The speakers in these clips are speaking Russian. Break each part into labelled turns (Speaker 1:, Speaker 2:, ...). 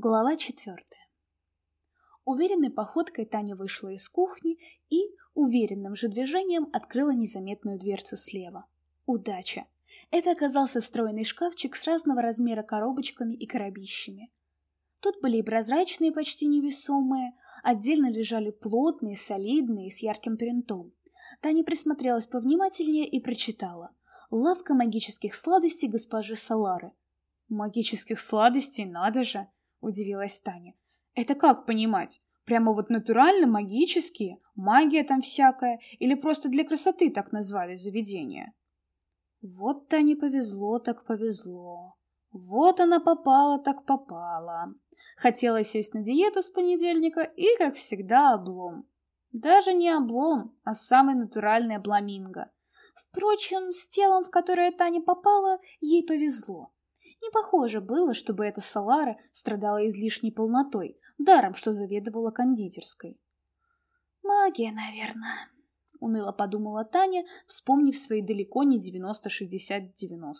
Speaker 1: Глава четвертая. Уверенной походкой Таня вышла из кухни и, уверенным же движением, открыла незаметную дверцу слева. Удача! Это оказался встроенный шкафчик с разного размера коробочками и коробищами. Тут были и прозрачные, почти невесомые, отдельно лежали плотные, солидные, с ярким принтом. Таня присмотрелась повнимательнее и прочитала. «Лавка магических сладостей госпожи Салары». «Магических сладостей, надо же!» — удивилась Таня. «Это как понимать? Прямо вот натурально магические? Магия там всякая? Или просто для красоты так назвали заведение?» Вот Тане повезло, так повезло. Вот она попала, так попала. Хотела сесть на диету с понедельника и, как всегда, облом. Даже не облом, а самый натуральный обламинго. Впрочем, с телом, в которое Таня попала, ей повезло. Не похоже было, чтобы эта Салара страдала излишней полнотой, даром, что заведовала кондитерской. «Магия, наверное», — уныло подумала Таня, вспомнив свои далеко не 90-60-90.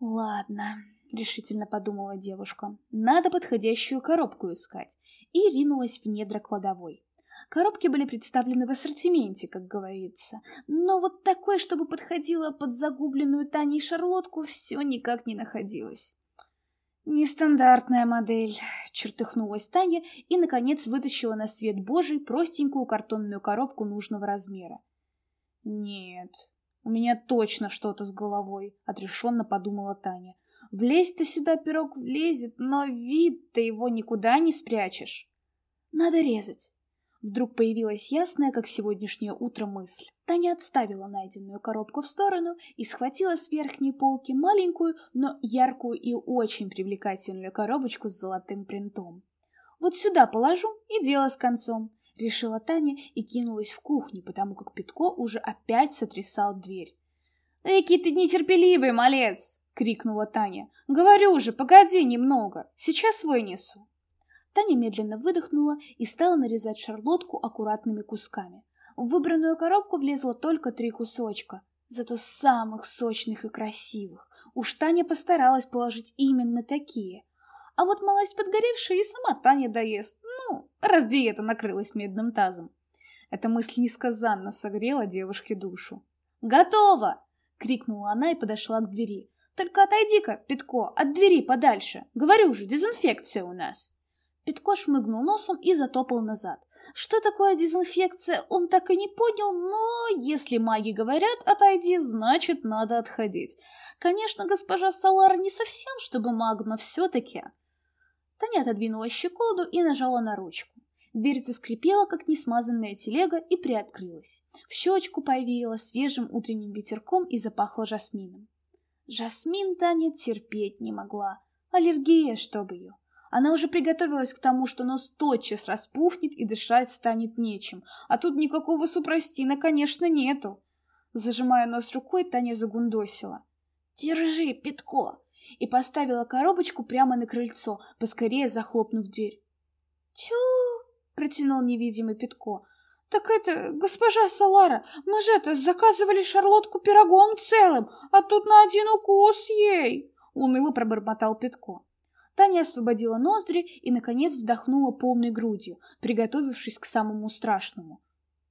Speaker 1: «Ладно», — решительно подумала девушка, — «надо подходящую коробку искать», и ринулась в недра кладовой. Коробки были представлены в ассортименте, как говорится, но вот такой, чтобы подходила под загубленную Таней шарлотку, все никак не находилось. «Нестандартная модель», — чертыхнулась Таня и, наконец, вытащила на свет Божий простенькую картонную коробку нужного размера. «Нет, у меня точно что-то с головой», — отрешенно подумала Таня. «Влезть-то сюда пирог влезет, но вид-то его никуда не спрячешь». «Надо резать», Вдруг появилась ясная, как сегодняшнее утро, мысль. Таня отставила найденную коробку в сторону и схватила с верхней полки маленькую, но яркую и очень привлекательную коробочку с золотым принтом. «Вот сюда положу, и дело с концом», — решила Таня и кинулась в кухню, потому как Петко уже опять сотрясал дверь. «Эки ты нетерпеливый, малец!» — крикнула Таня. «Говорю же, погоди немного, сейчас вынесу». Таня медленно выдохнула и стала нарезать шарлотку аккуратными кусками. В выбранную коробку влезло только три кусочка, зато самых сочных и красивых. Уж Таня постаралась положить именно такие. А вот малость подгоревшая и сама Таня доест. Ну, раз диета накрылась медным тазом. Эта мысль несказанно согрела девушке душу. «Готово!» — крикнула она и подошла к двери. «Только отойди-ка, Петко, от двери подальше. Говорю же, дезинфекция у нас». Петко шмыгнул носом и затопал назад. Что такое дезинфекция, он так и не понял, но если маги говорят «отойди», значит, надо отходить. Конечно, госпожа Салара не совсем, чтобы маг, но все-таки... Таня отодвинула щеколду и нажала на ручку. Дверь заскрипела, как несмазанная телега, и приоткрылась. В щечку повеяло свежим утренним ветерком и запахло жасмином. Жасмин Таня терпеть не могла. Аллергия, чтобы ее. Она уже приготовилась к тому, что нос тотчас распухнет и дышать станет нечем, а тут никакого супрастина, конечно, нету. Зажимая нос рукой, Таня загундосила. «Держи, Петко!» и поставила коробочку прямо на крыльцо, поскорее захлопнув дверь. «Тю!» — протянул невидимый Петко. «Так это, госпожа Салара, мы же это, заказывали шарлотку пирогом целым, а тут на один укус ей!» — уныло пробормотал Петко. Таня освободила ноздри и, наконец, вдохнула полной грудью, приготовившись к самому страшному.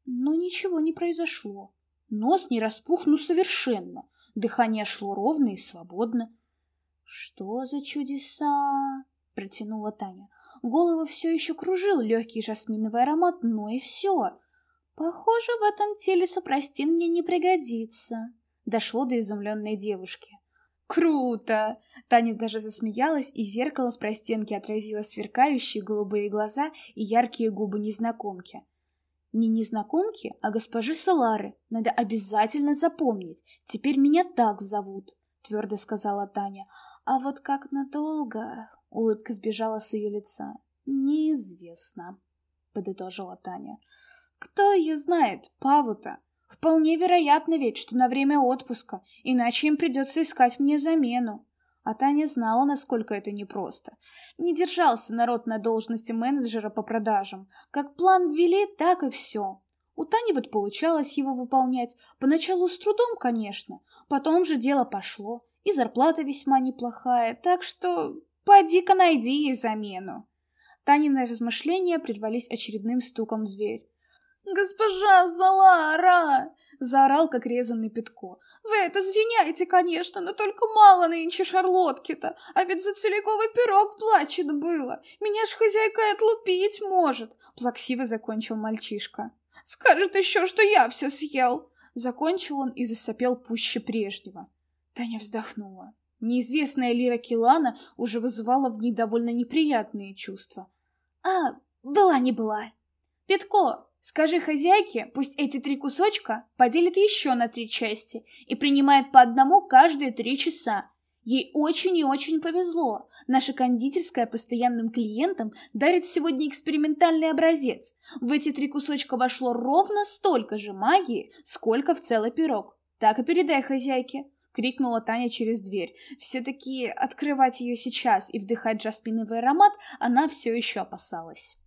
Speaker 1: Но ничего не произошло. Нос не распух, ну совершенно. Дыхание шло ровно и свободно. «Что за чудеса?» — протянула Таня. Голову все еще кружил легкий жасминовый аромат, но и все. «Похоже, в этом теле супрастин мне не пригодится», — дошло до изумленной девушки. Круто! Таня даже засмеялась, и зеркало в простенке отразило сверкающие голубые глаза и яркие губы незнакомки. Не незнакомки, а госпожи Салары. Надо обязательно запомнить. Теперь меня так зовут, твердо сказала Таня. А вот как надолго... Улыбка сбежала с ее лица. Неизвестно, подытожила Таня. Кто ее знает, Паву-то? Вполне вероятно ведь, что на время отпуска, иначе им придется искать мне замену. А Таня знала, насколько это непросто. Не держался народ на должности менеджера по продажам. Как план ввели, так и все. У Тани вот получалось его выполнять. Поначалу с трудом, конечно. Потом же дело пошло. И зарплата весьма неплохая. Так что Поди-ка найди ей замену. Танины размышления прервались очередным стуком в дверь. «Госпожа Залара!» — заорал, как резанный Петко. «Вы это извиняете, конечно, но только мало нынче шарлотки-то, а ведь за целиковый пирог плачено было. Меня ж хозяйка отлупить может!» — плаксиво закончил мальчишка. «Скажет еще, что я все съел!» Закончил он и засопел пуще прежнего. Таня вздохнула. Неизвестная Лира Килана уже вызывала в ней довольно неприятные чувства. «А, была не была. Петко, скажи хозяйке, пусть эти три кусочка поделит еще на три части и принимает по одному каждые три часа. Ей очень и очень повезло. Наша кондитерская постоянным клиентам дарит сегодня экспериментальный образец. В эти три кусочка вошло ровно столько же магии, сколько в целый пирог. Так и передай хозяйке. — крикнула Таня через дверь. Все-таки открывать ее сейчас и вдыхать жасминовый аромат она все еще опасалась.